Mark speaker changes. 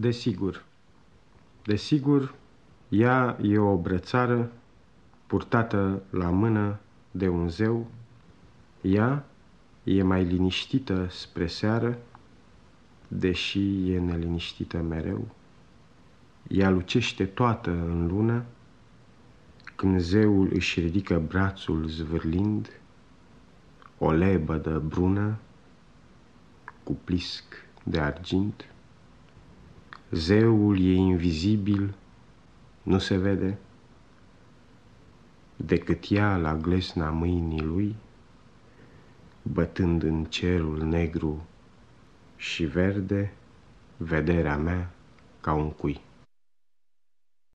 Speaker 1: Desigur, desigur, ea e o brățară purtată la mână de un zeu, ea e mai liniștită spre seară, deși e neliniștită mereu. Ea lucește toată în lună, când zeul își ridică brațul zvârlind, o lebădă brună cu plisc de argint. Zeul e invizibil, nu se vede, decât ea la glesna mâinii lui, bătând în cerul negru și verde vederea mea ca un cui.